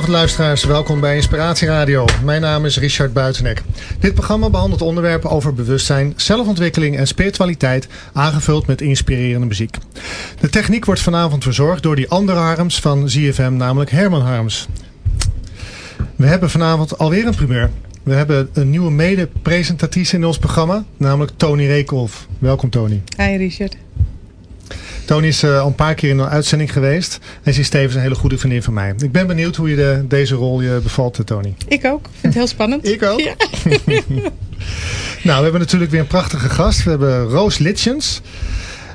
goedenavond luisteraars, welkom bij Inspiratie Radio. Mijn naam is Richard Buitenek. Dit programma behandelt onderwerpen over bewustzijn, zelfontwikkeling en spiritualiteit, aangevuld met inspirerende muziek. De techniek wordt vanavond verzorgd door die andere Harms van ZFM, namelijk Herman Harms. We hebben vanavond alweer een primeur. We hebben een nieuwe mede-presentatrice in ons programma, namelijk Tony Reekhoff. Welkom Tony. Hi Richard. Tony is eh, al een paar keer in een uitzending geweest. En ze is tevens een hele goede vriendin van mij. Ik ben benieuwd hoe je de, deze rol je bevalt, eh, Tony. Ik ook. Ik vind het heel spannend. Ik ook. Ja. Nou, we hebben natuurlijk weer een prachtige gast. We hebben Roos Litjens.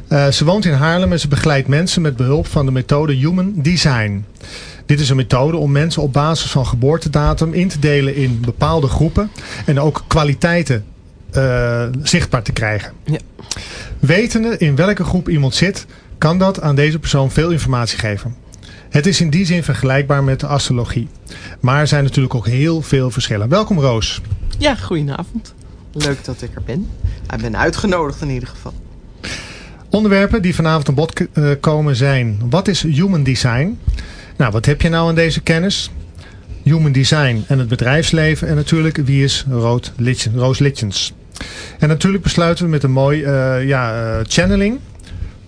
Eh, ze woont in Haarlem en ze begeleidt mensen met behulp van de methode Human Design. Dit is een methode om mensen op basis van geboortedatum in te delen in bepaalde groepen. En ook kwaliteiten eh, zichtbaar te krijgen. Ja. Wetende in welke groep iemand zit, kan dat aan deze persoon veel informatie geven. Het is in die zin vergelijkbaar met de astrologie. Maar er zijn natuurlijk ook heel veel verschillen. Welkom Roos. Ja, goedenavond. Leuk dat ik er ben. Ik ben uitgenodigd in ieder geval. Onderwerpen die vanavond aan bod eh, komen zijn... Wat is Human Design? Nou, wat heb je nou aan deze kennis? Human Design en het bedrijfsleven. En natuurlijk, wie is Rood Roos Litjens? En natuurlijk besluiten we met een mooi eh, ja, eh, channeling.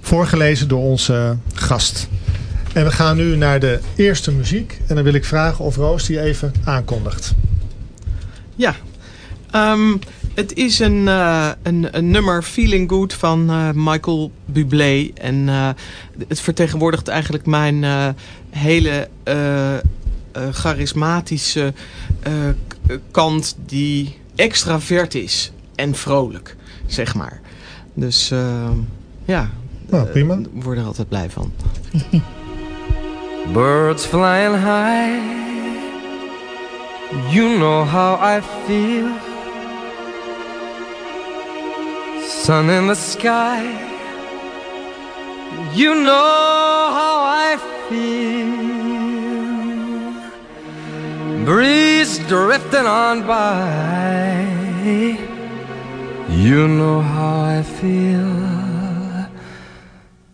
Voorgelezen door onze gast. En we gaan nu naar de eerste muziek. En dan wil ik vragen of Roos die even aankondigt. Ja. Ehm, het is een, eh, een, een nummer Feeling Good van eh, Michael Bublé. En eh, het vertegenwoordigt eigenlijk mijn hele charismatische kant die extravert is. En vrolijk, zeg maar. Dus eh, ja, Nou, prima. eh, ik word er altijd blij van. Birds flying high, you know how I feel. Sun in the sky, you know how I feel. Breeze drifting on by, you know how I feel.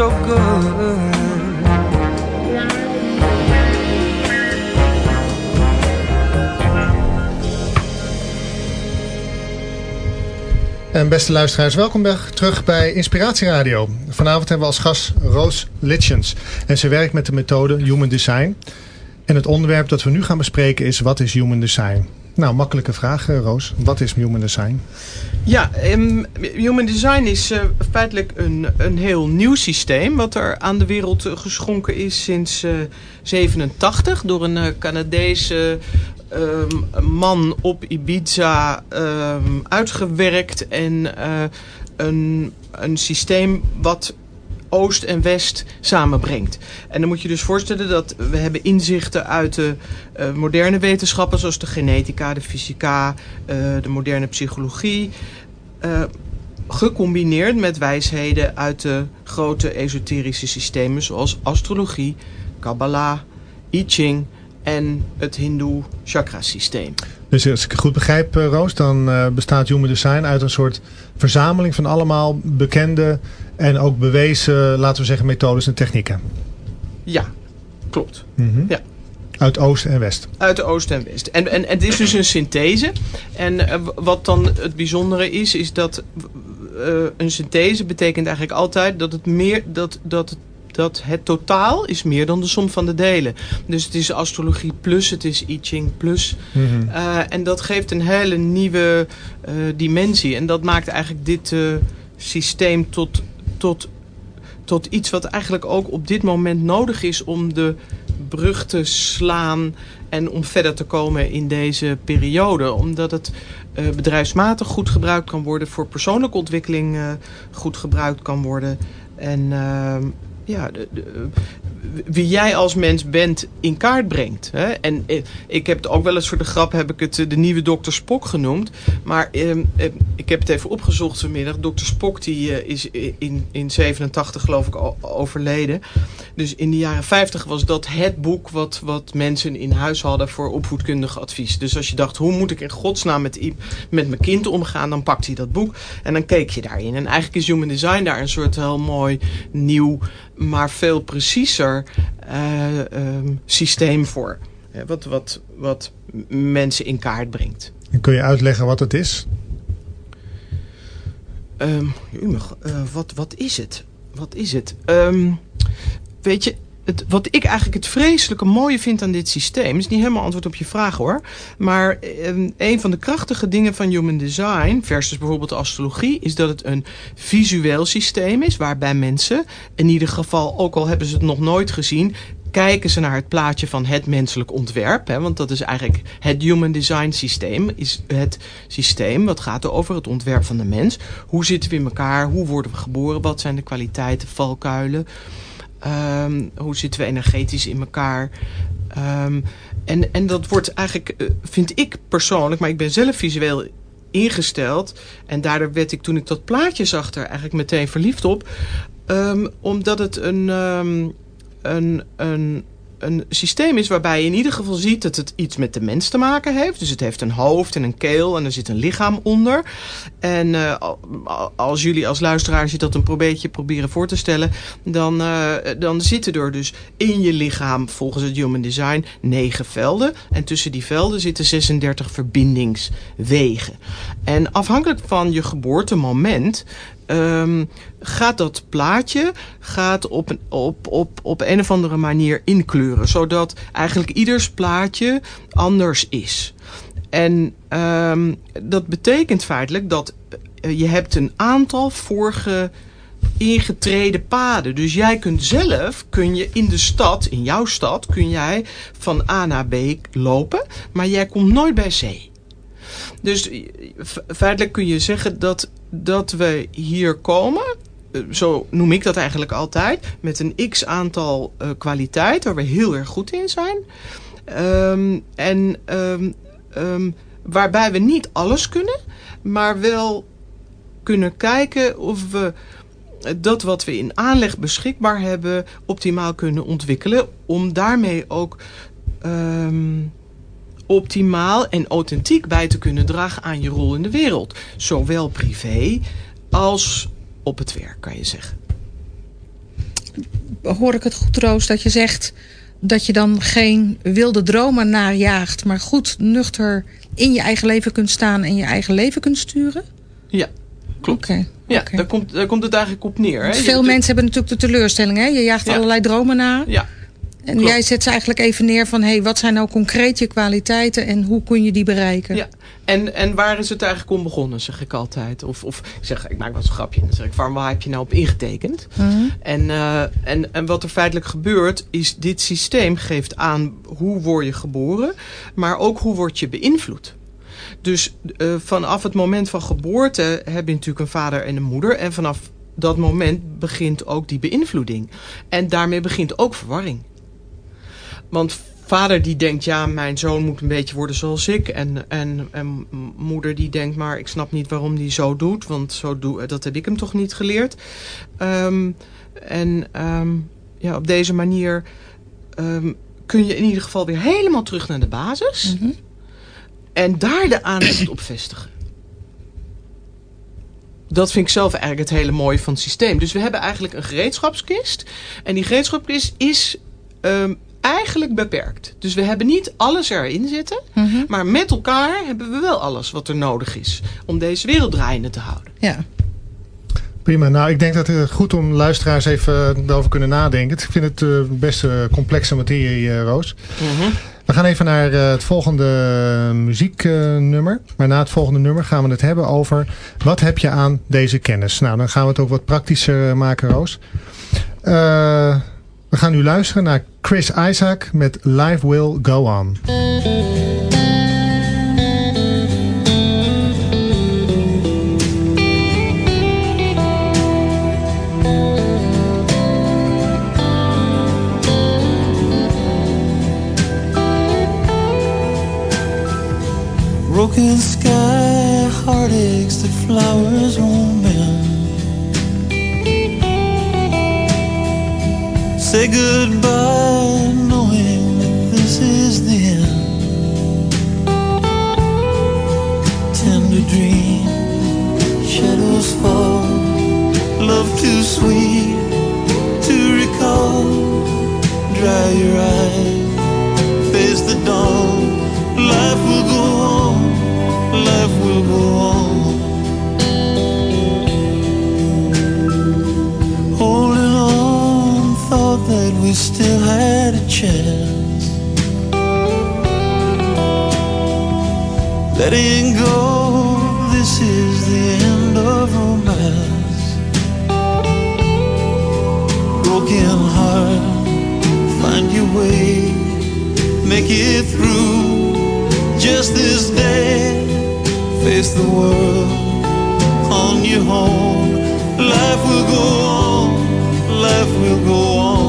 so good. En beste luisteraars, welkom terug bij Inspiratie Radio. Vanavond hebben we als gast Roos Litchens. En ze werkt met de methode Human Design. En het onderwerp dat we nu gaan bespreken is, wat is Human Design? Nou, makkelijke vraag, eh, Roos. Wat is Human Design? Ja, ehm, Human Design is eh, feitelijk een, een heel nieuw systeem... wat er aan de wereld eh, geschonken is sinds eh 87... door een Canadese ehm, man op Ibiza ehm, uitgewerkt... en een, een systeem wat Oost en West samenbrengt. En dan moet je dus voorstellen dat we hebben inzichten uit de eh, moderne wetenschappen... zoals de genetica, de fysica, eh, de moderne psychologie... eh, gecombineerd met wijsheden uit de grote esoterische systemen... zoals astrologie, Kabbalah, I Ching en het hindoe chakrasysteem. Dus als ik het goed begrijp, Roos, dan bestaat Human Design uit een soort verzameling van allemaal bekende en ook bewezen, laten we zeggen, methodes en technieken. Ja, klopt. Mhm. Ja. Uit Oost en West. Uit de Oost en West. En, en, en het is dus een synthese. En eh, wat dan het bijzondere is, is dat eh, een synthese betekent eigenlijk altijd dat het meer dat, dat, dat het totaal is meer dan de som van de delen. Dus het is astrologie plus, het is I Ching plus. Mhm. Eh, en dat geeft een hele nieuwe dimensie. En dat maakt eigenlijk dit systeem tot, tot, tot iets wat eigenlijk ook op dit moment nodig is om de brug te slaan en om verder te komen in deze periode. Omdat het eh, bedrijfsmatig goed gebruikt kan worden, voor persoonlijke ontwikkeling eh, goed gebruikt kan worden. En ehm, ja, de, de- wie jij als mens bent in kaart brengt. Hè? En eh, ik heb het ook wel eens voor de grap heb ik het eh, de nieuwe dokter Spock genoemd. Maar ehm, eh, ik heb het even opgezocht vanmiddag. Dokter Spock die, eh, is in, in 87 geloof ik overleden. Dus in de jaren 50 was dat het boek wat, wat mensen in huis hadden voor opvoedkundig advies. Dus als je dacht, hoe moet ik in godsnaam met, met mijn kind omgaan, dan pakte hij dat boek en dan keek je daarin. En eigenlijk is Human Design daar een soort heel mooi, nieuw, maar veel preciezer eh, ehm, systeem voor. Hè, wat, wat, wat mensen in kaart brengt. En kun je uitleggen wat het is? Jemig, eh, wat, wat is het? Wat is het? Ehm, weet je, wat ik eigenlijk het vreselijke mooie vind aan dit systeem... is niet helemaal antwoord op je vraag hoor... maar ehm, een van de krachtige dingen van Human Design... versus bijvoorbeeld de astrologie... is dat het een visueel systeem is... waarbij mensen, in ieder geval... ook al hebben ze het nog nooit gezien kijken ze naar het plaatje van het menselijk ontwerp. Hè, want dat is eigenlijk het Human Design systeem. Is het systeem wat gaat over het ontwerp van de mens. Hoe zitten we in elkaar? Hoe worden we geboren? Wat zijn de kwaliteiten, valkuilen? Ehm, hoe zitten we energetisch in elkaar? Ehm, en, en dat wordt eigenlijk, eh, vind ik persoonlijk, maar ik ben zelf visueel ingesteld. En daardoor werd ik toen ik dat plaatje zag er eigenlijk meteen verliefd op. Ehm, omdat het een, een, een, een systeem is waarbij je in ieder geval ziet dat het iets met de mens te maken heeft. Dus het heeft een hoofd en een keel en er zit een lichaam onder. En eh, al- als jullie als luisteraars je dat een beetje proberen voor te stellen, dan, eh, dan zitten er dus in je lichaam volgens het Human Design negen velden. En tussen die velden zitten 36 verbindingswegen. En afhankelijk van je geboortemoment ehm, gaat dat plaatje gaat op, een, op, op, op een of andere manier inkleuren. Zodat eigenlijk ieders plaatje anders is. En um, dat betekent feitelijk dat uh, je hebt een aantal vorige ingetreden paden. Dus jij kunt zelf, kun je in de stad, in jouw stad, kun jij van A naar B lopen. Maar jij komt nooit bij C. Dus feitelijk kun je zeggen dat, dat we hier komen zo noem ik dat eigenlijk altijd, met een x aantal uh, kwaliteit waar we heel erg goed in zijn. Um, en um, um, waarbij we niet alles kunnen, maar wel kunnen kijken of we dat wat we in aanleg beschikbaar hebben optimaal kunnen ontwikkelen. Om daarmee ook optimaal en authentiek bij te kunnen dragen aan je rol in de wereld. Zowel privé als op het werk, kan je zeggen. Hoor ik het goed, Roos, dat je zegt dat je dan geen wilde dromen najaagt... maar goed nuchter in je eigen leven kunt staan en je eigen leven kunt sturen? Ja, klopt. Okay, ja, daar, komt, daar komt het eigenlijk op neer. Hè? Veel mensen hebben natuurlijk de teleurstelling. Hè? Je jaagt ja. allerlei dromen na. Ja. En Klopt. jij zet ze eigenlijk even neer van... Hey, wat zijn nou concreet je kwaliteiten en hoe kun je die bereiken? Ja, en, en waar is het eigenlijk om begonnen, zeg ik altijd. Of, of ik zeg, ik maak wel eens een grapje. Dan zeg ik, waar heb je nou op ingetekend? Uh -huh. en, uh, en, en wat er feitelijk gebeurt, is dit systeem geeft aan hoe word je geboren. Maar ook hoe word je beïnvloed. Dus uh, vanaf het moment van geboorte heb je natuurlijk een vader en een moeder. En vanaf dat moment begint ook die beïnvloeding. En daarmee begint ook verwarring. Want vader die denkt, ja, mijn zoon moet een beetje worden zoals ik. En, en, en moeder die denkt, maar ik snap niet waarom die zo doet. Want zo doe, dat heb ik hem toch niet geleerd. Um, en um, ja, op deze manier um, kun je in ieder geval weer helemaal terug naar de basis. Mm -hmm. En daar de aandacht op vestigen. Dat vind ik zelf eigenlijk het hele mooie van het systeem. Dus we hebben eigenlijk een gereedschapskist. En die gereedschapskist is eigenlijk beperkt. Dus we hebben niet alles erin zitten. Mhm. Mm -hmm. Maar met elkaar hebben we wel alles wat er nodig is. Om deze wereld draaiende te houden. Ja. Prima. Nou, ik denk dat het goed om luisteraars even erover kunnen nadenken. Ik vind het uh, best uh, complexe materie, uh, Roos. Mm -hmm. We gaan even naar uh, het volgende muzieknummer. maar na het volgende nummer gaan we het hebben over... wat heb je aan deze kennis? Nou, dan gaan we het ook wat praktischer maken, Roos. Uh, we gaan nu luisteren naar Chris Isaac met Life Will Go On. Broken sky, Say goodbye, knowing this is the end. Tender dream, shadows fall, love too sweet we still had a chance. Letting go, this is the end of romance. Broken heart, find your way, make it through just this day. Face the world on your home. Life will go on, life will go on.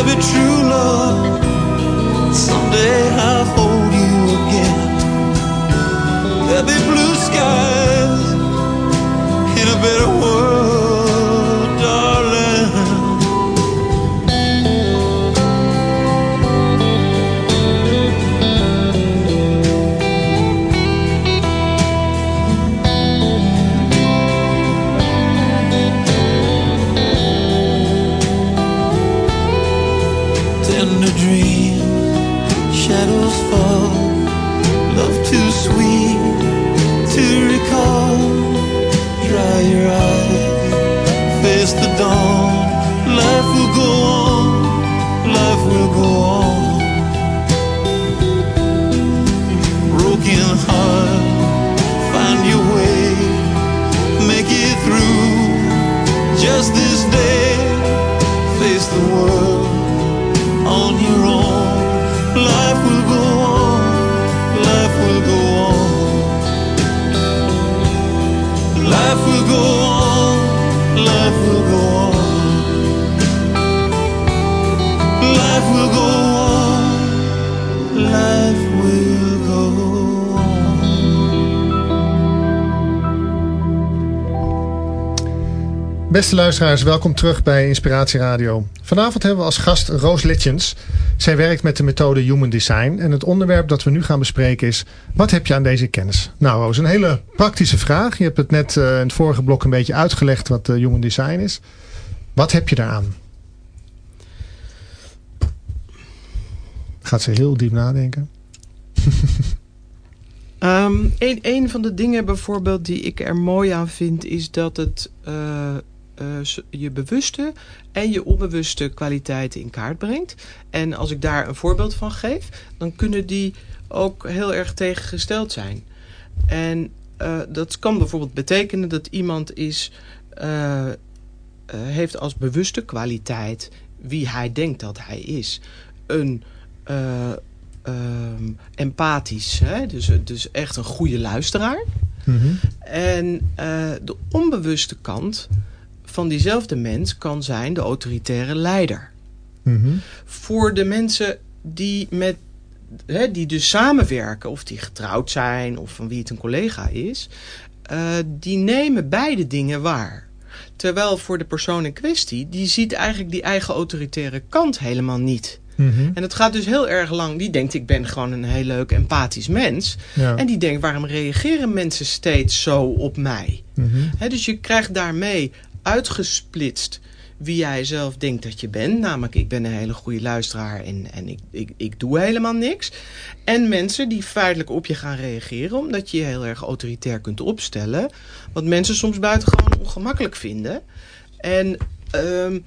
of your true love. Beste luisteraars, welkom terug bij Inspiratie Radio. Vanavond hebben we als gast Roos Litjens. Zij werkt met de methode Human Design. En het onderwerp dat we nu gaan bespreken is... wat heb je aan deze kennis? Nou Roos, een hele praktische vraag. Je hebt het net uh, in het vorige blok een beetje uitgelegd wat uh, Human Design is. Wat heb je daaraan? Gaat ze heel diep nadenken? um, een, van de dingen bijvoorbeeld die ik er mooi aan vind... is dat het uh, je bewuste en je onbewuste kwaliteiten in kaart brengt. En als ik daar een voorbeeld van geef... dan kunnen die ook heel erg tegengesteld zijn. En uh, dat kan bijvoorbeeld betekenen dat iemand is... heeft als bewuste kwaliteit wie hij denkt dat hij is... een um, empathisch. Hè? Dus, dus echt een goede luisteraar. Mm -hmm. En de onbewuste kant van diezelfde mens kan zijn de autoritaire leider. Mm -hmm. Voor de mensen die met hè, die dus samenwerken, of die getrouwd zijn, of van wie het een collega is, uh, die nemen beide dingen waar. Terwijl voor de persoon in kwestie, die ziet eigenlijk die eigen autoritaire kant helemaal niet. Mm -hmm. En het gaat dus heel erg lang. Die denkt, ik ben gewoon een heel leuk empathisch mens. Ja. En die denkt, waarom reageren mensen steeds zo op mij? Mm -hmm. He, dus je krijgt daarmee uitgesplitst wie jij zelf denkt dat je bent. Namelijk, ik ben een hele goede luisteraar en, en ik, ik, ik doe helemaal niks. En mensen die feitelijk op je gaan reageren... omdat je je heel erg autoritair kunt opstellen. Wat mensen soms buitengewoon ongemakkelijk vinden. En... Um,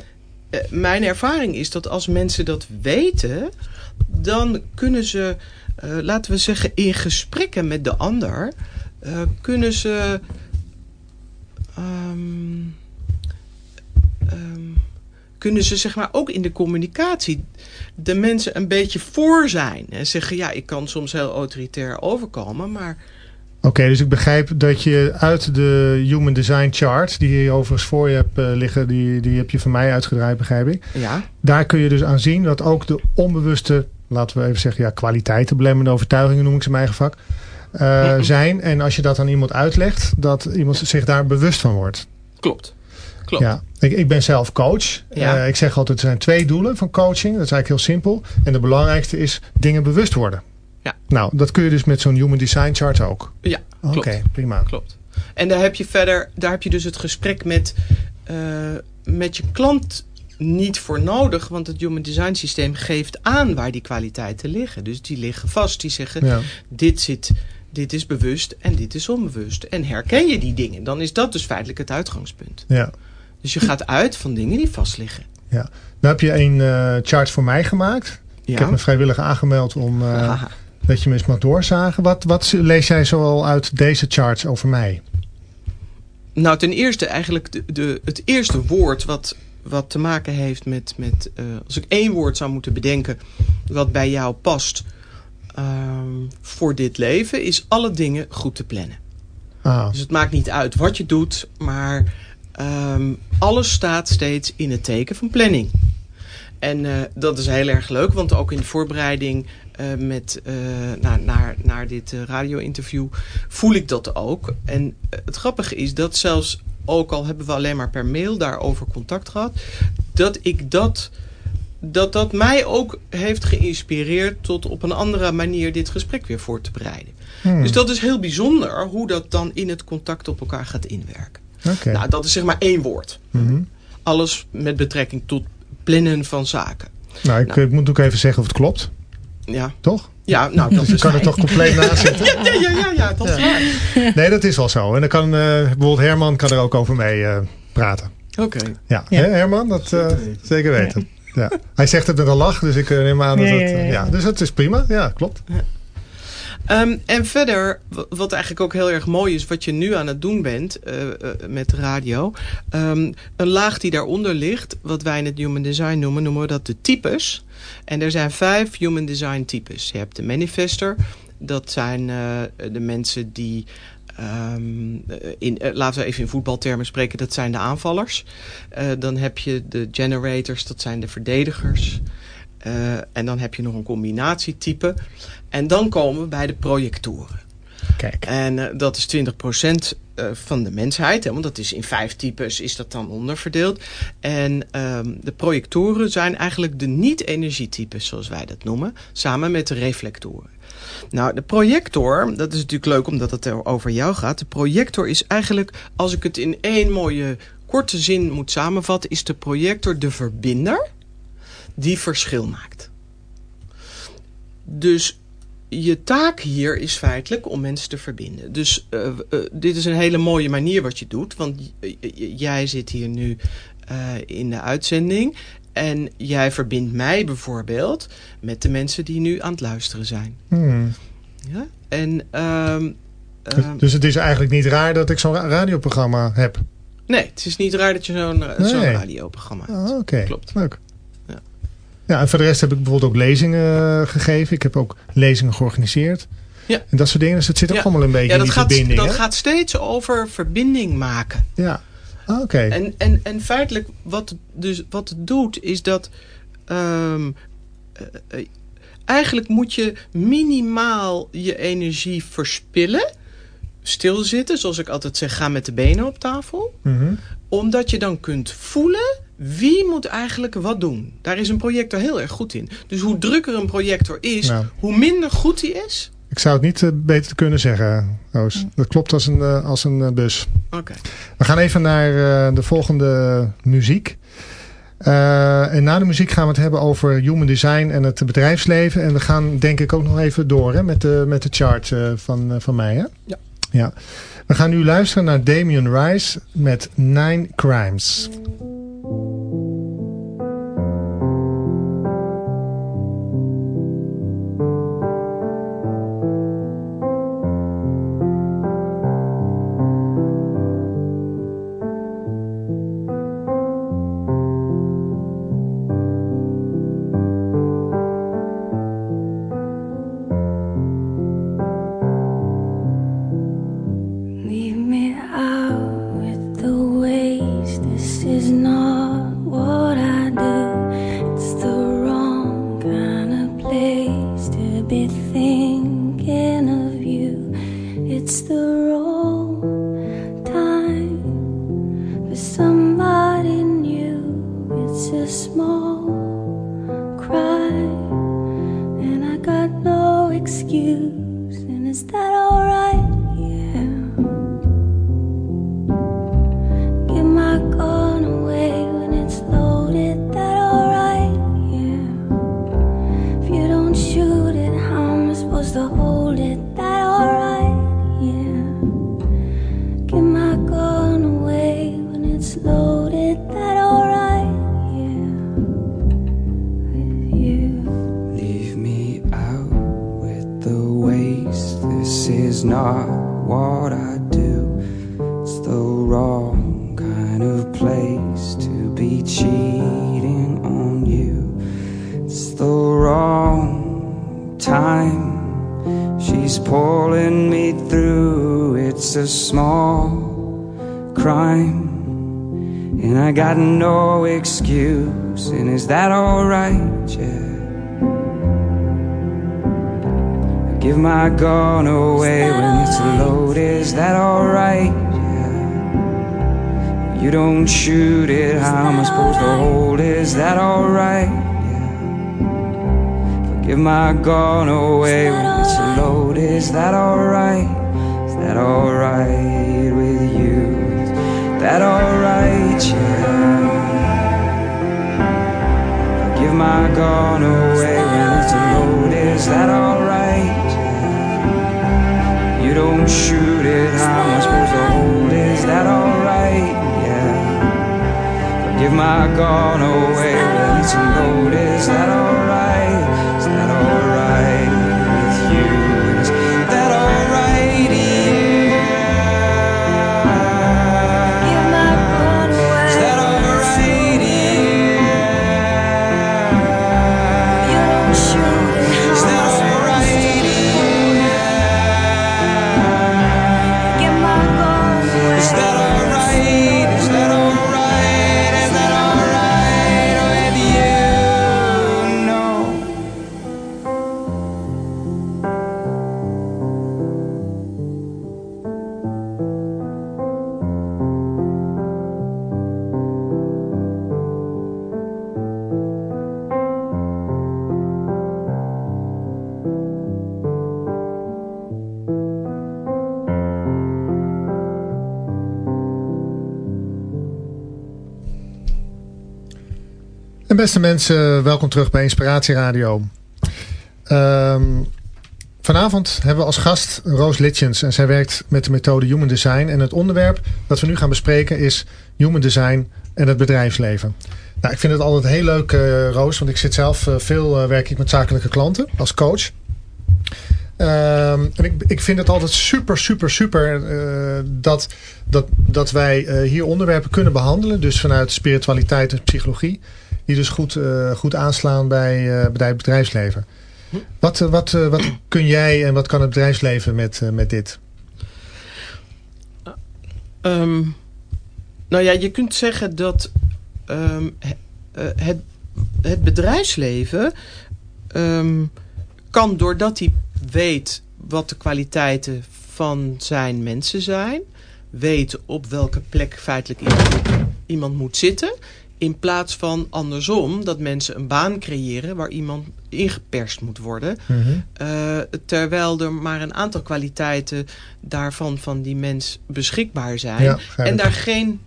mijn ervaring is dat als mensen dat weten, dan kunnen ze, uh, laten we zeggen, in gesprekken met de ander, uh, kunnen ze. Um, kunnen ze zeg maar ook in de communicatie de mensen een beetje voor zijn. En zeggen, ja, ik kan soms heel autoritair overkomen, maar Oké, okay, dus ik begrijp dat je uit de Human Design Chart, die je overigens voor je hebt uh, liggen, die, die heb je van mij uitgedraaid, begrijp ik. Ja. Daar kun je dus aan zien dat ook de onbewuste, laten we even zeggen, ja, kwaliteiten, belemmerende overtuigingen noem ik ze in mijn eigen vak, uh, -hmm. zijn. En als je dat aan iemand uitlegt, dat iemand zich daar bewust van wordt. Klopt. Klopt. Ja, ik, ik ben zelf coach. Ja. Uh, ik zeg altijd, er zijn twee doelen van coaching. Dat is eigenlijk heel simpel. En de belangrijkste is dingen bewust worden. Ja. Nou, dat kun je dus met zo'n Human Design Chart ook. Ja, Oké, okay, prima. Klopt. En daar heb je verder, daar heb je dus het gesprek met, uh, met je klant niet voor nodig. Want het Human Design systeem geeft aan waar die kwaliteiten liggen. Dus die liggen vast. Die zeggen, ja. dit zit... Dit is bewust en dit is onbewust. En herken je die dingen, dan is dat dus feitelijk het uitgangspunt. Ja. Dus je gaat uit van dingen die vast liggen. Ja. Nou heb je een uh, chart voor mij gemaakt. Ja. Ik heb me vrijwillig aangemeld om... Uh, dat je me eens mag doorzagen. Wat, wat lees jij zoal uit deze charts over mij? Nou, ten eerste eigenlijk de, de, het eerste woord wat, wat te maken heeft met... met uh, als ik één woord zou moeten bedenken wat bij jou past uh, voor dit leven... is alle dingen goed te plannen. Ah. Dus het maakt niet uit wat je doet, maar um, alles staat steeds in het teken van planning. En uh, dat is heel erg leuk, want ook in de voorbereiding uh, met, uh, naar, naar, naar dit radio-interview voel ik dat ook. En het grappige is dat zelfs, ook al hebben we alleen maar per mail daarover contact gehad, dat ik dat, dat, dat mij ook heeft geïnspireerd tot op een andere manier dit gesprek weer voor te bereiden. Hmm. Dus dat is heel bijzonder hoe dat dan in het contact op elkaar gaat inwerken. Okay. Nou, dat is zeg maar één woord. Mm -hmm. Alles met betrekking tot plannen van zaken. Nou, ik, nou. ik moet ook even zeggen of het klopt. Ja. Toch? Ja, nou, dat dus is kan er toch compleet naast zitten? ja, ja, ja, ja, dat is ja. waar. Nee, dat is wel zo. En dan kan uh, bijvoorbeeld Herman kan er ook over mee uh, praten. Oké. Okay. Ja. ja, Herman, dat uh, zeker weten. Ja. Hij zegt het met een lach, dus ik neem aan dat het... Ja, dus dat is prima. Ja, klopt. Um, en verder, wat eigenlijk ook heel erg mooi is, wat je nu aan het doen bent uh, met radio. Um, een laag die daaronder ligt, wat wij in het Human Design noemen, noemen we dat de types. En er zijn vijf Human Design types. Je hebt de manifester, dat zijn uh, de mensen die... Um, in, laten we even in voetbaltermen spreken, dat zijn de aanvallers. Dan heb je de generators, dat zijn de verdedigers. En dan heb je nog een combinatietype. En dan komen we bij de projectoren. Kijk. En uh, dat is 20% eh, van de mensheid. Hè, want dat is in vijf types is dat dan onderverdeeld. En ehm, de projectoren zijn eigenlijk de niet-energietypes, zoals wij dat noemen. Samen met de reflectoren. Nou, de projector, dat is natuurlijk leuk omdat het over jou gaat. De projector is eigenlijk, als ik het in één mooie korte zin moet samenvatten... is de projector de verbinder die verschil maakt. Dus je taak hier is feitelijk om mensen te verbinden. Dus uh, uh, dit is een hele mooie manier wat je doet. Want jij zit hier nu uh, in de uitzending. En jij verbindt mij bijvoorbeeld met de mensen die nu aan het luisteren zijn. Hmm. Ja? En, um, dus, dus het is eigenlijk niet raar dat ik zo'n radioprogramma heb? Nee, het is niet raar dat je zo'n nee. zo radioprogramma hebt. Oh, Oké, okay. klopt. Leuk. Ja, en voor de rest heb ik bijvoorbeeld ook lezingen gegeven. Ik heb ook lezingen georganiseerd. Ja. En dat soort dingen. Dus het zit ook ja. allemaal een beetje ja, dat in die gaat, verbinding. Dat hè? gaat steeds over verbinding maken. Ja, ah, oké. Okay. En, en, en feitelijk wat, dus, wat het doet is dat... Um, uh, uh, eigenlijk moet je minimaal je energie verspillen. Stilzitten, zoals ik altijd zeg, ga met de benen op tafel. Mm -hmm. Omdat je dan kunt voelen wie moet eigenlijk wat doen? Daar is een projector heel erg goed in. Dus hoe drukker een projector is, nou. hoe minder goed die is. Ik zou het niet uh, beter kunnen zeggen, Roos. Dat klopt als een, uh, als een uh, bus. Oké. Okay. We gaan even naar de volgende muziek. en na de muziek gaan we het hebben over human design en het bedrijfsleven. En we gaan denk ik ook nog even door hè, met, de, met de chart van, van mij. Hè? Ja. ja. We gaan nu luisteren naar Damien Rice met Nine Crimes. Gone away when it's loaded. Is that alright? Yeah. You don't shoot it, how am I supposed to hold it? Is that alright? Yeah. Forgive my gun away when it's loaded. Is that alright? Is that alright with you? Is that alright? Yeah. Forgive my gone away when it's loaded. Is that alright? You don't shoot it, how am I supposed to hold? Is that alright? Yeah. Forgive my gone away when it's loaded. Is that alright? Beste mensen, welkom terug bij Inspiratie Radio. Ehm, vanavond hebben we als gast Roos Litjens en zij werkt met de methode Human Design. En het onderwerp dat we nu gaan bespreken is Human Design en het bedrijfsleven. Nou, ik vind het altijd heel leuk, eh, Roos, want ik zit zelf eh, veel uh, werk ik met zakelijke klanten als coach. Ehm, en ik, ik vind het altijd super, super, super dat, dat, dat wij hier onderwerpen kunnen behandelen. Dus vanuit spiritualiteit en psychologie. Die dus goed, goed aanslaan bij, bij het bedrijfsleven. Wat, wat, wat kun jij en wat kan het bedrijfsleven met, met dit? Um, nou ja, je kunt zeggen dat um, het, het bedrijfsleven um, kan doordat hij weet wat de kwaliteiten van zijn mensen zijn, weet op welke plek feitelijk iemand, iemand moet zitten, in plaats van andersom dat mensen een baan creëren waar iemand ingeperst moet worden. Mm -hmm. uh, terwijl er maar een aantal kwaliteiten daarvan van die mens beschikbaar zijn. Ja, en daar geen,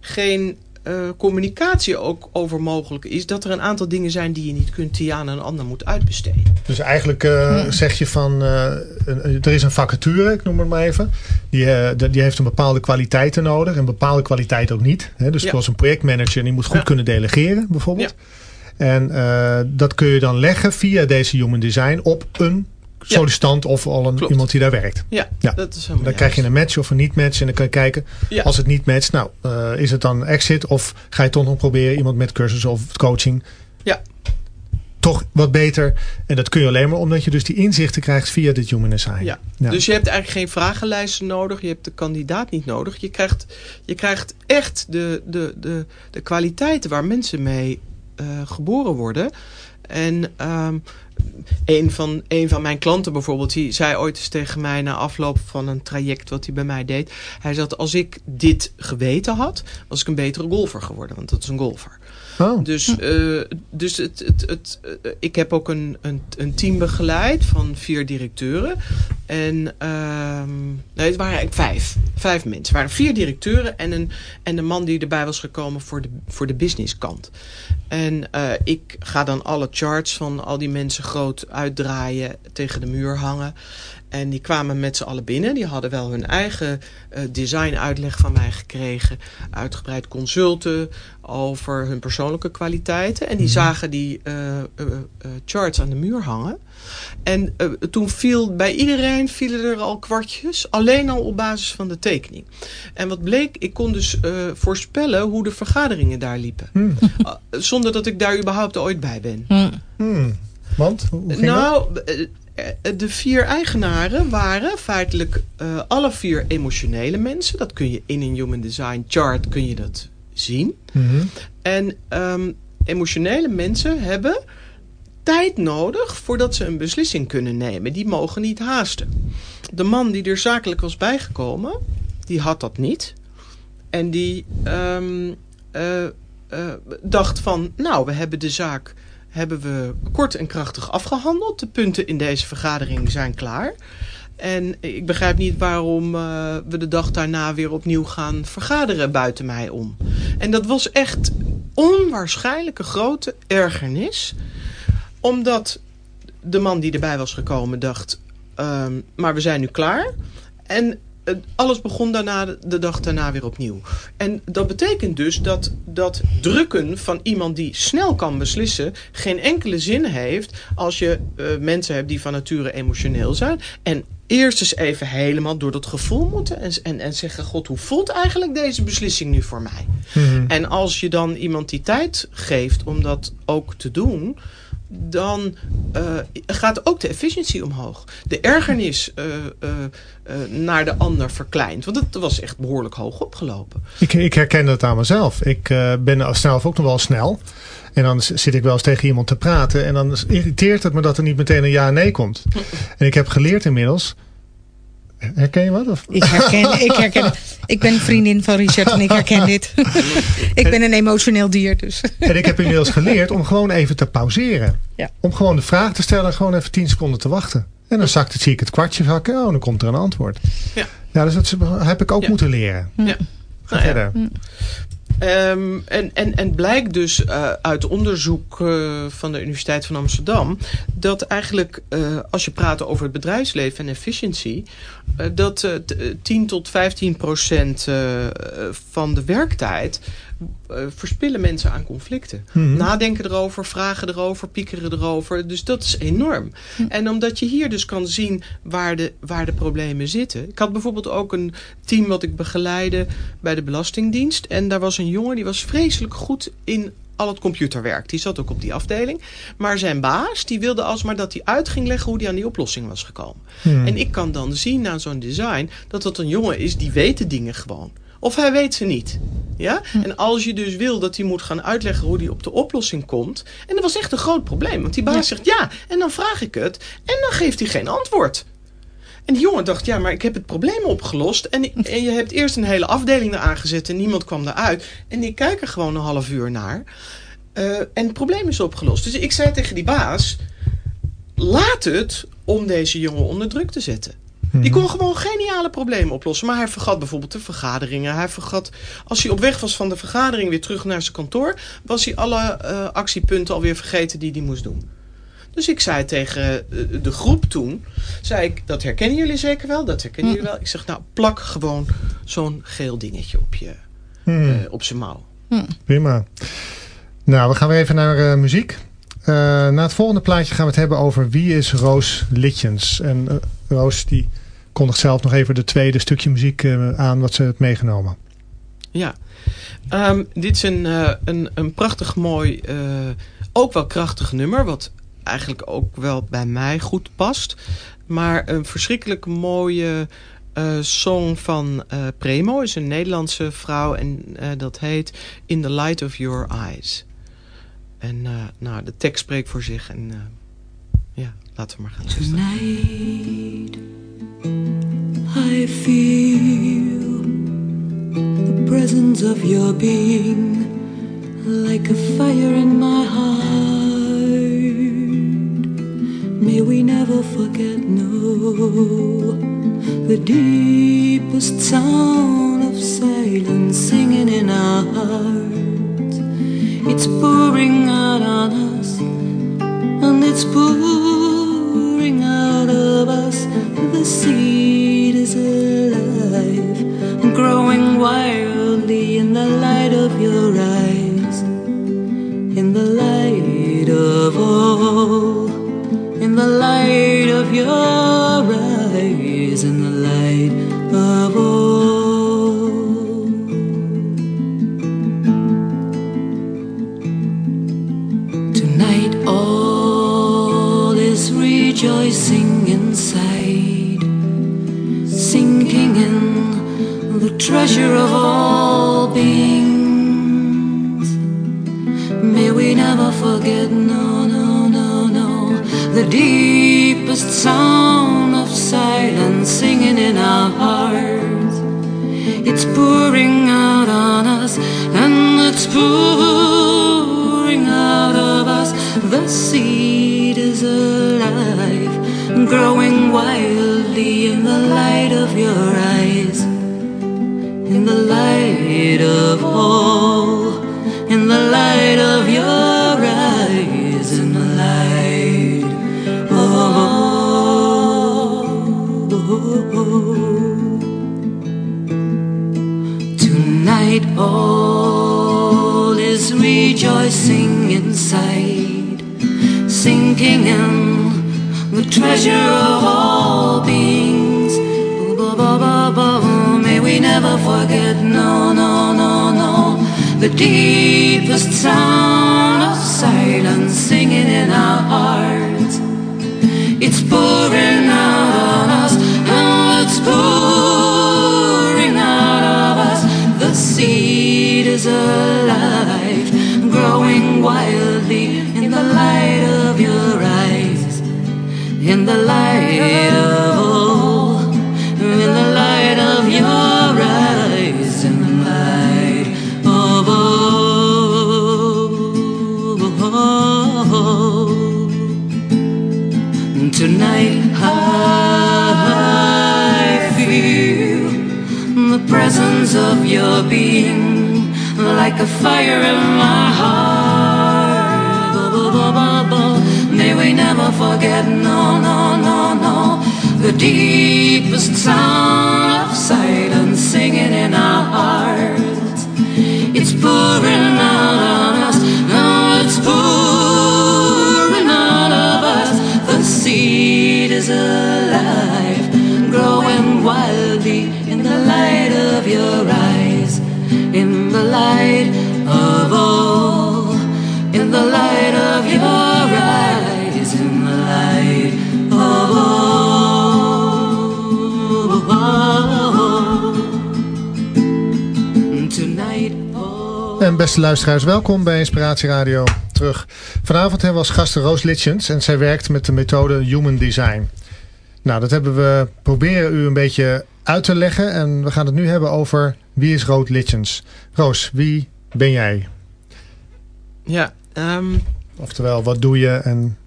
geen uh, communicatie ook over mogelijk is. Dat er een aantal dingen zijn die je niet kunt, die je aan een ander moet uitbesteden. Dus eigenlijk uh, hmm. zeg je van, uh, er is een vacature, ik noem het maar even. Die, die heeft een bepaalde kwaliteiten nodig en bepaalde kwaliteit ook niet. Hè? Dus ja. zoals een projectmanager, die moet goed ja. kunnen delegeren bijvoorbeeld. Ja. En dat kun je dan leggen via deze Human Design op een sollicitant ja. of al een, iemand die daar werkt. Ja, ja. dat is helemaal Dan krijg je een match of een niet-match. En dan kan je kijken, ja. als het niet matcht, nou, uh, is het dan exit? Of ga je toch nog proberen iemand met cursus of coaching? Ja. Toch wat beter. En dat kun je alleen maar omdat je dus die inzichten krijgt via dit Human Design. Ja. ja. Dus je hebt eigenlijk geen vragenlijsten nodig. Je hebt de kandidaat niet nodig. Je krijgt, je krijgt echt de, de, de, de kwaliteiten waar mensen mee uh, geboren worden. En um, een van, een van mijn klanten bijvoorbeeld, die zei ooit eens tegen mij na afloop van een traject wat hij bij mij deed. Hij zei, als ik dit geweten had, was ik een betere golfer geworden, want dat is een golfer. Oh. Dus, uh, dus het, het, het, uh, ik heb ook een, een, een, team begeleid van vier directeuren. En um, nee, het waren eigenlijk vijf. Vijf mensen. Het waren vier directeuren en een, en een man die erbij was gekomen voor de, voor de businesskant. En uh, ik ga dan alle charts van al die mensen groot uitdraaien, tegen de muur hangen. En die kwamen met z'n allen binnen. Die hadden wel hun eigen uh, design uitleg van mij gekregen. Uitgebreid consulten over hun persoonlijke kwaliteiten. En die zagen die uh, uh, charts aan de muur hangen. En toen viel bij iedereen vielen er al kwartjes. Alleen al op basis van de tekening. En wat bleek, ik kon dus voorspellen hoe de vergaderingen daar liepen. Hmm. zonder dat ik daar überhaupt ooit bij ben. Hmm. Hmm. Want? Hoe ging nou, dat? De vier eigenaren waren feitelijk uh, alle vier emotionele mensen. Dat kun je in een Human Design chart kun je dat zien. Mm -hmm. En um, emotionele mensen hebben tijd nodig voordat ze een beslissing kunnen nemen. Die mogen niet haasten. De man die er zakelijk was bijgekomen, die had dat niet. En die um, uh, uh, dacht van, nou, we hebben de zaak hebben we kort en krachtig afgehandeld. De punten in deze vergadering zijn klaar. En ik begrijp niet waarom uh, we de dag daarna weer opnieuw gaan vergaderen buiten mij om. En dat was echt onwaarschijnlijke grote ergernis. Omdat de man die erbij was gekomen dacht... Uh, maar we zijn nu klaar. En alles begon daarna, de dag daarna weer opnieuw. En dat betekent dus dat dat drukken van iemand die snel kan beslissen... geen enkele zin heeft als je uh, mensen hebt die van nature emotioneel zijn... en eerst eens even helemaal door dat gevoel moeten... en, en, en zeggen, god, hoe voelt eigenlijk deze beslissing nu voor mij? Mm -hmm. En als je dan iemand die tijd geeft om dat ook te doen dan uh, gaat ook de efficiëntie omhoog. De ergernis uh, uh, naar de ander verkleint. Want het was echt behoorlijk hoog opgelopen. Ik, ik herken dat aan mezelf. Ik ben zelf ook nog wel snel. En dan zit ik wel eens tegen iemand te praten. En dan irriteert het me dat er niet meteen een ja-nee komt. En ik heb geleerd inmiddels Herken je wat? Of? Ik herken, ik herken Ik ben vriendin van Richard en ik herken dit. ik ben een emotioneel dier dus. en ik heb inmiddels geleerd om gewoon even te pauzeren. Ja. Om gewoon de vraag te stellen en gewoon even 10 seconden te wachten. En dan zakt het, zie ik het kwartje zakken. Oh, dan komt er een antwoord. Ja, ja dus dat heb ik ook ja. moeten leren. Ja. Ga nou verder. Ehm, en, en, en blijkt dus uh, uit onderzoek uh, van de Universiteit van Amsterdam... dat eigenlijk uh, als je praat over het bedrijfsleven en efficiëntie... dat 10 tot 15 procent van de werktijd verspillen mensen aan conflicten. -hmm. Nadenken erover, vragen erover, piekeren erover. Dus dat is enorm. En omdat je hier dus kan zien waar de, waar de problemen zitten. Ik had bijvoorbeeld ook een team wat ik begeleide bij de Belastingdienst. En daar was een jongen die was vreselijk goed in al het computerwerk. Die zat ook op die afdeling. Maar zijn baas die wilde alsmaar dat hij uit ging leggen hoe hij aan die oplossing was gekomen. Hmm. En ik kan dan zien na zo'n design dat dat een jongen is die weet de dingen gewoon. Of hij weet ze niet. Ja? Hm. En als je dus wil dat hij moet gaan uitleggen hoe hij op de oplossing komt. En dat was echt een groot probleem. Want die baas ja. zegt ja. En dan vraag ik het. En dan geeft hij geen antwoord. En die jongen dacht, ja, maar ik heb het probleem opgelost. En, en je hebt eerst een hele afdeling eraan gezet en niemand kwam eruit. En ik kijk er gewoon een half uur naar. Uh, en het probleem is opgelost. Dus ik zei tegen die baas, laat het om deze jongen onder druk te zetten. Die kon gewoon geniale problemen oplossen. Maar hij vergat bijvoorbeeld de vergaderingen. Hij vergat, als hij op weg was van de vergadering weer terug naar zijn kantoor... was hij alle uh, actiepunten alweer vergeten die hij moest doen. Dus ik zei tegen de groep toen, zei ik, dat herkennen jullie zeker wel, dat herkennen jullie wel. Ik zeg, nou, plak gewoon zo'n geel dingetje op, je, hmm. uh, op zijn mouw. Hmm. Prima. Nou, we gaan weer even naar uh, muziek. Uh, na het volgende plaatje gaan we het hebben over wie is Roos Litjens. En Roos die kondigt zelf nog even de tweede stukje muziek aan wat ze heeft meegenomen. Ja, um, dit is een, een, een prachtig mooi, ook wel krachtig nummer, wat eigenlijk ook wel bij mij goed past. Maar een verschrikkelijk mooie uh, song van uh, Premo. is een Nederlandse vrouw en uh, dat heet In the Light of Your Eyes. En nou, de tekst spreekt voor zich. En ja, laten we maar gaan luisteren. I feel the presence of your being Like a fire in my heart May we never forget, no, the deepest sound of silence singing in our hearts. It's pouring out on us, and it's pouring out of us. The seed is alive, growing wildly in the light of your eyes, in the light of all in the light of your treasure of all beings. May we never forget, no, no no, no, the deepest sound of silence singing in our hearts. It's pouring out on us, and it's pouring out of us. The seed is alive, growing wildly in the light of your eyes, the light of all, in the light of your eyes, in the light. Of all. Tonight all is rejoicing inside, sinking in the treasure of all beings. Never forget, no, no, no, no, the deepest sound of silence singing in our hearts. It's pouring out on us, and it's pouring out of us. The seed is alive, growing wildly in the light of your eyes, in the light of Presence of your being like a fire in my heart. May we never forget, no, no, no, no, the deepest sound En beste luisteraars, welkom bij Inspiratie Radio terug. Vanavond hebben we als gast Roos Litjens en zij werkt met de methode Human Design. Nou, dat hebben we proberen u een beetje uit te leggen en we gaan het nu hebben over wie is Roos Litjens. Roos, wie ben jij? Ja, ehm, Oftewel, wat doe je en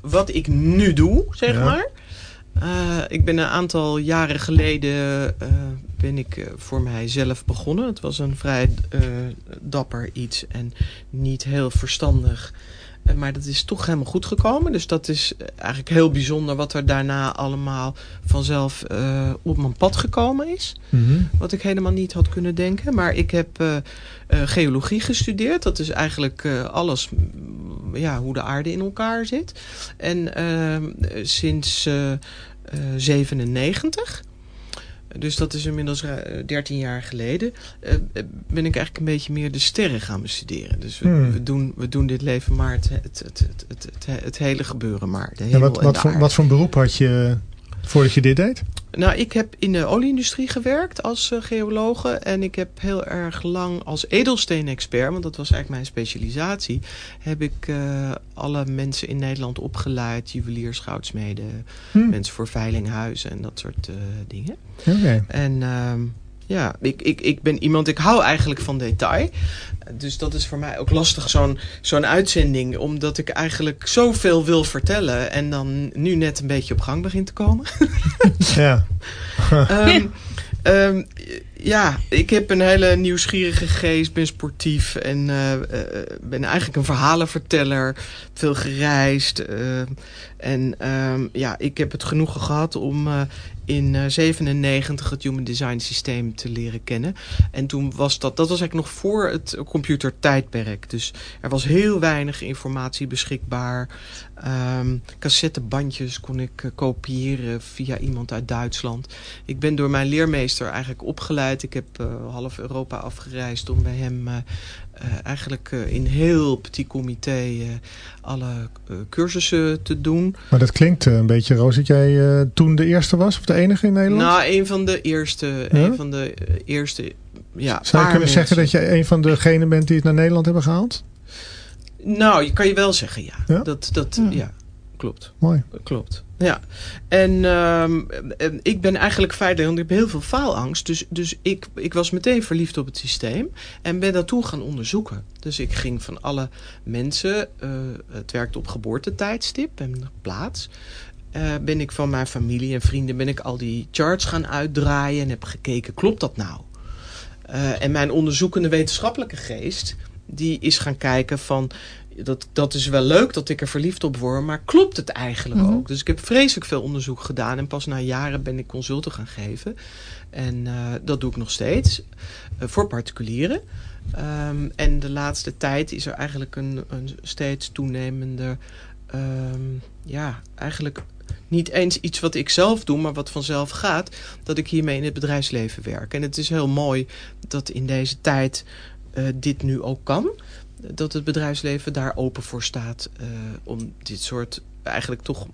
wat ik nu doe, zeg Ja. maar. Eh, ik ben een aantal jaren geleden eh, ben ik eh, voor mijzelf begonnen. Het was een vrij dapper iets en niet heel verstandig. Maar dat is toch helemaal goed gekomen. Dus dat is eigenlijk heel bijzonder wat er daarna allemaal vanzelf op mijn pad gekomen is. Wat ik helemaal niet had kunnen denken. Maar ik heb geologie gestudeerd. Dat is eigenlijk alles, ja, hoe de aarde in elkaar zit. En ehm, eh, sinds eh, eh, 97, dus dat is inmiddels eh, 13 jaar geleden, eh, eh, ben ik eigenlijk een beetje meer de sterren gaan bestuderen. Dus we, Hmm. we, doen, we doen dit leven maar het, het, het, het, het, het, hele gebeuren maar. De en hemel wat, en wat, de voor, wat voor een beroep had je voordat je dit deed? Nou, ik heb in de olieindustrie gewerkt als uh, geologe. En ik heb heel erg lang als edelsteenexpert, want dat was eigenlijk mijn specialisatie, heb ik uh, alle mensen in Nederland opgeleid. Juweliers, goudsmeden, Hm. mensen voor veilinghuizen en dat soort uh, dingen. Oké. En uh, ja, ik, ik, ik ben iemand, ik hou eigenlijk van detail. Dus dat is voor mij ook lastig, zo'n zo'n uitzending. Omdat ik eigenlijk zoveel wil vertellen. En dan nu net een beetje op gang begint te komen. ja. um, um, ja, ik heb een hele nieuwsgierige geest, ben sportief en uh, uh, ben eigenlijk een verhalenverteller. Veel gereisd. Uh, en um, ja, ik heb het genoegen gehad om in 97 het Human Design systeem te leren kennen. En toen was dat, dat was eigenlijk nog voor het computertijdperk. Dus er was heel weinig informatie beschikbaar. Um, cassettebandjes kon ik uh, kopiëren via iemand uit Duitsland. Ik ben door mijn leermeester eigenlijk opgeleid. Ik heb uh, half Europa afgereisd om bij hem uh, eigenlijk in heel petit comité alle cursussen te doen. Maar dat klinkt een beetje, Roos, dat jij toen de eerste was of de enige in Nederland? Nou, een van de eerste. Ja? Een van de eerste ja, Zou je kunnen mensen. zeggen dat je een van degenen bent die het naar Nederland hebben gehaald? Nou, je kan je wel zeggen, ja. Ja? Dat, dat, ja. ja klopt. Mooi. Klopt. Ja. En um, ik ben eigenlijk feitelijk, want ik heb heel veel faalangst. Dus, dus ik, ik was meteen verliefd op het systeem. En ben dat toen gaan onderzoeken. Dus ik ging van alle mensen, uh, het werkte op geboortetijdstip en plaats. Uh, ben ik van mijn familie en vrienden, ben ik al die charts gaan uitdraaien. En heb gekeken, klopt dat nou? Uh, en mijn onderzoekende wetenschappelijke geest, die is gaan kijken van dat, dat is wel leuk dat ik er verliefd op word, maar klopt het eigenlijk mm -hmm. ook? Dus ik heb vreselijk veel onderzoek gedaan en pas na jaren ben ik consulten gaan geven. En uh, dat doe ik nog steeds uh, voor particulieren. Um, en de laatste tijd is er eigenlijk een, een steeds toenemende, um, ja, eigenlijk niet eens iets wat ik zelf doe, maar wat vanzelf gaat, dat ik hiermee in het bedrijfsleven werk. En het is heel mooi dat in deze tijd dit nu ook kan dat het bedrijfsleven daar open voor staat uh, om dit soort eigenlijk toch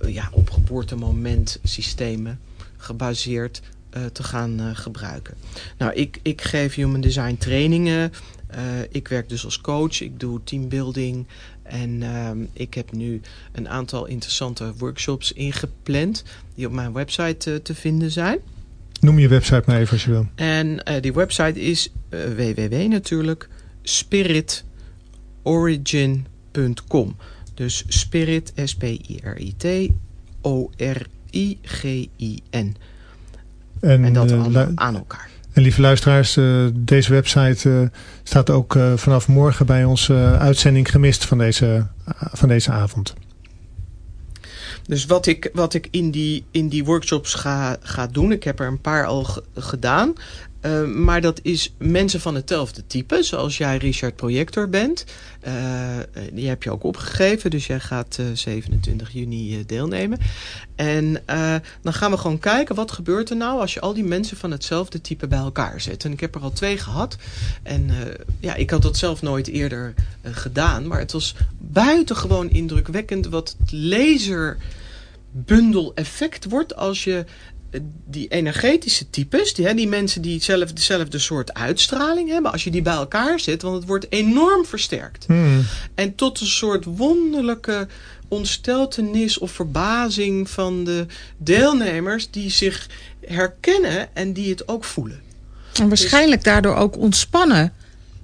uh, ja, op geboortemoment systemen gebaseerd uh, te gaan gebruiken. Nou, ik, ik geef human design trainingen. ik werk dus als coach. Ik doe teambuilding. En ik heb nu een aantal interessante workshops ingepland die op mijn website te vinden zijn. Noem je website maar even als je wil. En die website is www natuurlijk spiritorigin.com. Dus spirit, S-P-I-R-I-T, O-R-I-G-I-N. En, en, dat allemaal aan elkaar. En lieve luisteraars, eh, deze website eh, staat ook eh, vanaf morgen bij onze uitzending gemist van deze, van deze avond. Dus wat ik, wat ik in, die, in die workshops ga, ga doen, ik heb er een paar al gedaan. Uh, maar dat is mensen van hetzelfde type, zoals jij Richard Projector bent. Uh, die heb je ook opgegeven, dus jij gaat uh, 27 juni deelnemen. En dan gaan we gewoon kijken, wat gebeurt er nou als je al die mensen van hetzelfde type bij elkaar zet. En ik heb er al twee gehad. En ja, ik had dat zelf nooit eerder gedaan. Maar het was buitengewoon indrukwekkend wat het laserbundel effect wordt als je die energetische types, die, hè, die mensen die zelf, dezelfde soort uitstraling hebben, als je die bij elkaar zet, want het wordt enorm versterkt. Hmm. En tot een soort wonderlijke ontsteltenis of verbazing van de deelnemers die zich herkennen en die het ook voelen. En waarschijnlijk daardoor ook ontspannen.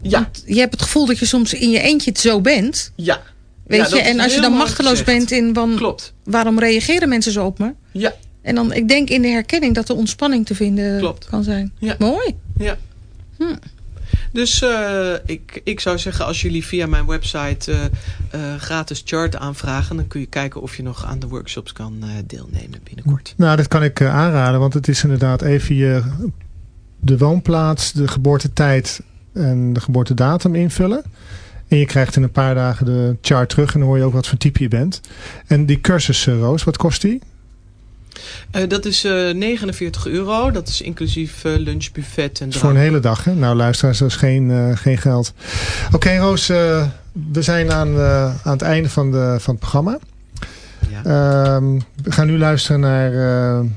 Ja. Want je hebt het gevoel dat je soms in je eentje zo bent. Ja. Weet Ja, je, en als je dan machteloos gezegd. bent in van Klopt. waarom reageren mensen zo op me? Ja. En dan, ik denk in de herkenning dat de ontspanning te vinden Klopt. kan zijn. Ja. Mooi. Ja. Hm. Dus eh, ik, ik zou zeggen, als jullie via mijn website eh, eh, gratis chart aanvragen... dan kun je kijken of je nog aan de workshops kan eh, deelnemen binnenkort. Nou, dat kan ik aanraden, want het is inderdaad even je, de woonplaats, de geboortetijd en de geboortedatum invullen. En je krijgt in een paar dagen de chart terug en dan hoor je ook wat voor type je bent. En die cursus, Roos, wat kost die? Eh, dat is eh 49 euro. Dat is inclusief eh, lunchbuffet en is voor een drank. hele dag, hè? Nou, luisteraars, dat is geen, geen geld. Oké, Roos, we zijn aan, aan het einde van, de, van het programma. Ja. Ehm, we gaan nu luisteren naar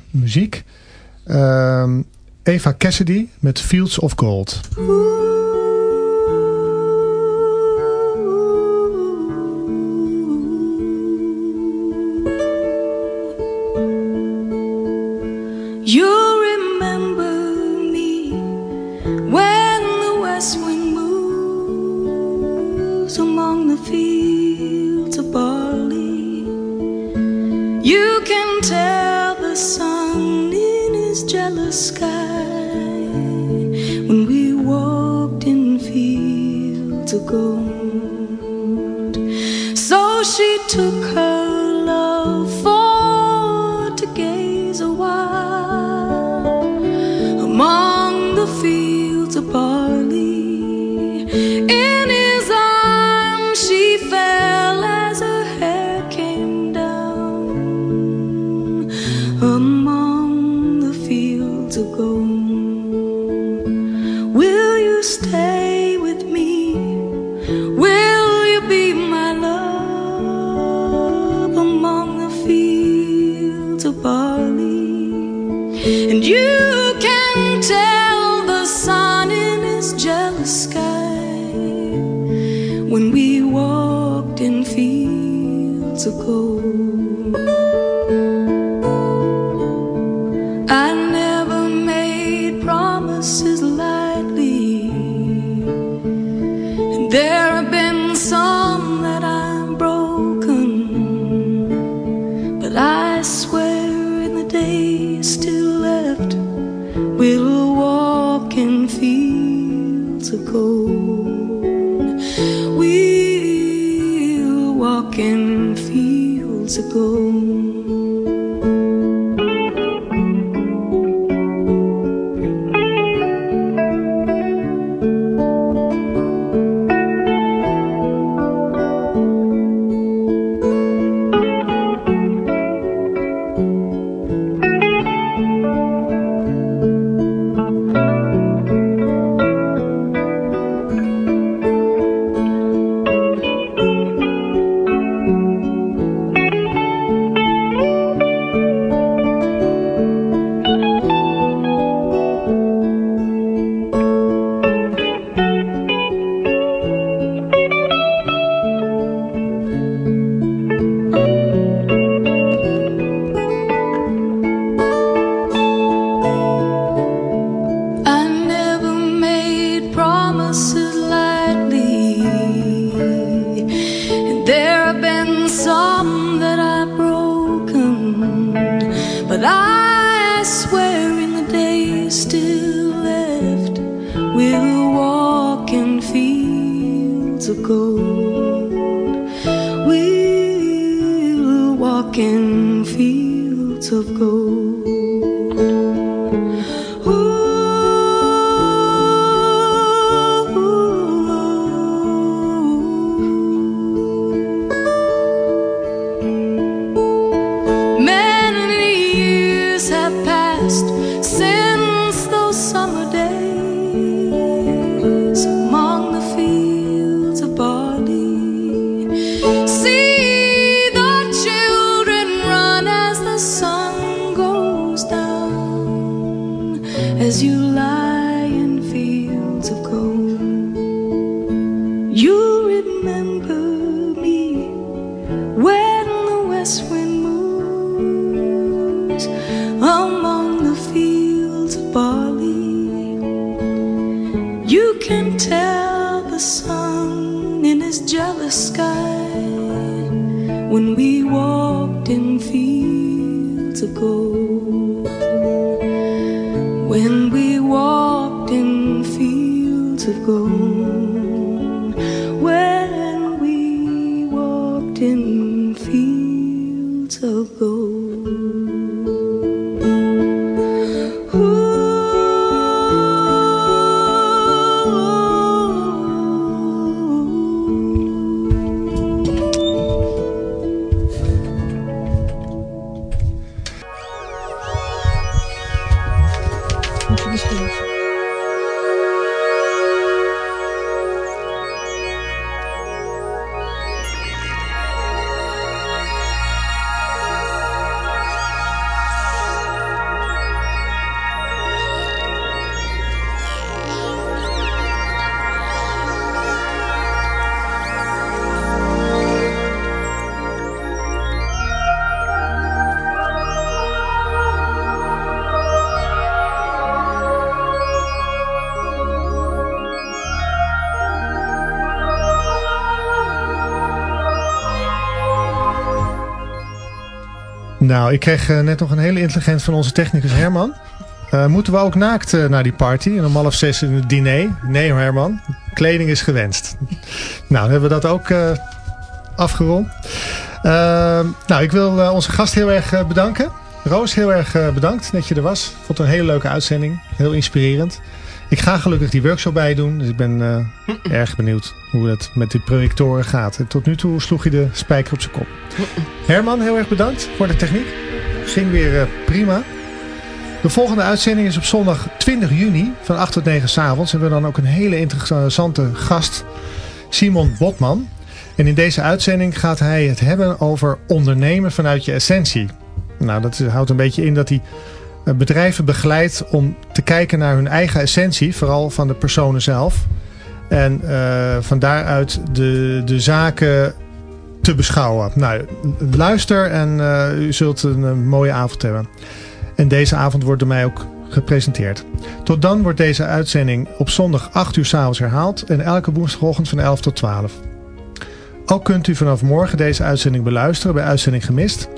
muziek. Ehm, Eva Cassidy met Fields of Gold. todo. We will walk in fields of gold. Nou, ik kreeg eh, net nog een hele intelligent van onze technicus Herman. Eh, moeten we ook naakt eh, naar die party? En om half zes in het diner? Nee Herman. Kleding is gewenst. nou, hebben we dat ook afgerond. Ehm, nou, ik wil onze gast heel erg bedanken. Roos, heel erg bedankt dat je er was. Vond een hele leuke uitzending. Heel inspirerend. Ik ga gelukkig die workshop bij doen. Dus ik ben eh, erg benieuwd hoe het met die projectoren gaat. En tot nu toe sloeg je de spijker op zijn kop. Herman, heel erg bedankt voor de techniek. Ging weer eh, prima. De volgende uitzending is op zondag 20 juni van 8 tot 9 s avonds. En we hebben dan ook een hele interessante gast, Simon Botman. En in deze uitzending gaat hij het hebben over ondernemen vanuit je essentie. Nou, dat houdt een beetje in dat hij bedrijven begeleidt om te kijken naar hun eigen essentie, vooral van de personen zelf. En eh, van daaruit de, de zaken te beschouwen. Nou, luister en eh, u zult een, eh, mooie avond hebben. En deze avond wordt door mij ook gepresenteerd. Tot dan wordt deze uitzending op zondag 8 uur s'avonds herhaald en elke woensdagochtend van 11 tot 12. Ook kunt u vanaf morgen deze uitzending beluisteren bij Uitzending Gemist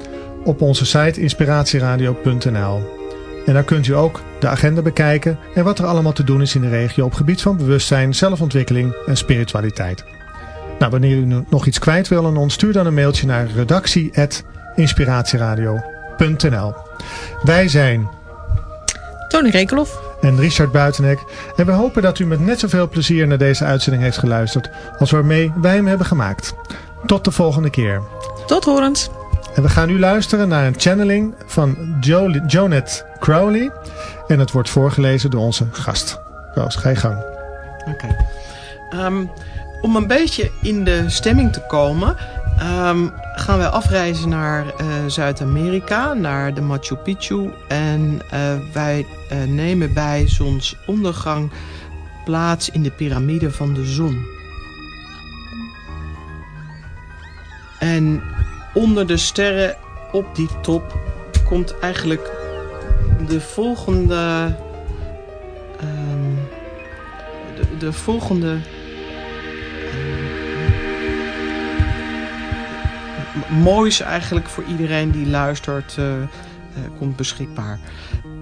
op onze site inspiratieradio.nl. En daar kunt u ook de agenda bekijken en wat er allemaal te doen is in de regio op gebied van bewustzijn, zelfontwikkeling en spiritualiteit. Nou, wanneer u nog iets kwijt wil aan ons, stuur dan een mailtje naar redactie.inspiratieradio.nl. Wij zijn Tony Rekeloff. en Richard Buitenek en we hopen dat u met net zoveel plezier naar deze uitzending heeft geluisterd als waarmee wij hem hebben gemaakt. Tot de volgende keer. Tot horens. En we gaan nu luisteren naar een channeling van jo Jonet Crowley. En het wordt voorgelezen door onze gast. Roos, ga je gang. Oké. Ehm, om een beetje in de stemming te komen, ehm, gaan wij afreizen naar eh, Zuid-Amerika, naar de Machu Picchu. En eh, wij eh, nemen bij zonsondergang plaats in de piramide van de zon. En onder de sterren op die top komt eigenlijk de volgende. ehm, de, de volgende. ehm, moois eigenlijk voor iedereen die luistert eh, eh, komt beschikbaar.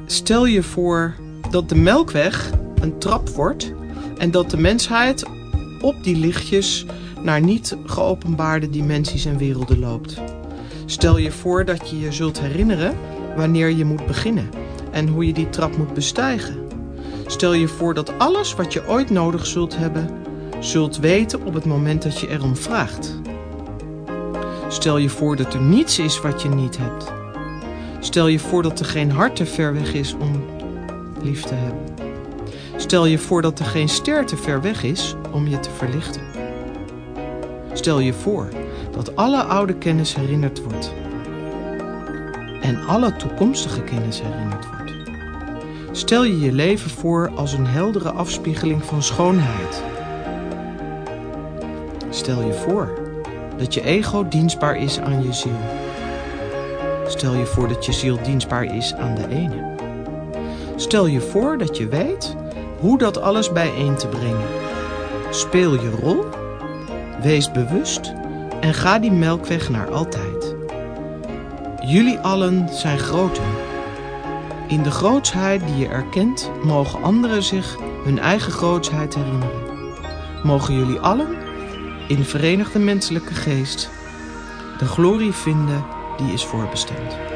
Stel je voor dat de Melkweg een trap wordt en dat de mensheid op die lichtjes naar niet geopenbaarde dimensies en werelden loopt. Stel je voor dat je je zult herinneren wanneer je moet beginnen en hoe je die trap moet bestijgen. Stel je voor dat alles wat je ooit nodig zult hebben, zult weten op het moment dat je erom vraagt. Stel je voor dat er niets is wat je niet hebt. Stel je voor dat er geen hart te ver weg is om lief te hebben. Stel je voor dat er geen ster te ver weg is om je te verlichten. Stel je voor dat alle oude kennis herinnerd wordt. En alle toekomstige kennis herinnerd wordt. Stel je je leven voor als een heldere afspiegeling van schoonheid. Stel je voor dat je ego dienstbaar is aan je ziel. Stel je voor dat je ziel dienstbaar is aan de ene. Stel je voor dat je weet hoe dat alles bijeen te brengen. Speel je rol, wees bewust en ga die melkweg naar altijd. Jullie allen zijn groten. In de grootsheid die je erkent, mogen anderen zich hun eigen grootsheid herinneren. Mogen jullie allen, in de verenigde menselijke geest, de glorie vinden die is voorbestemd.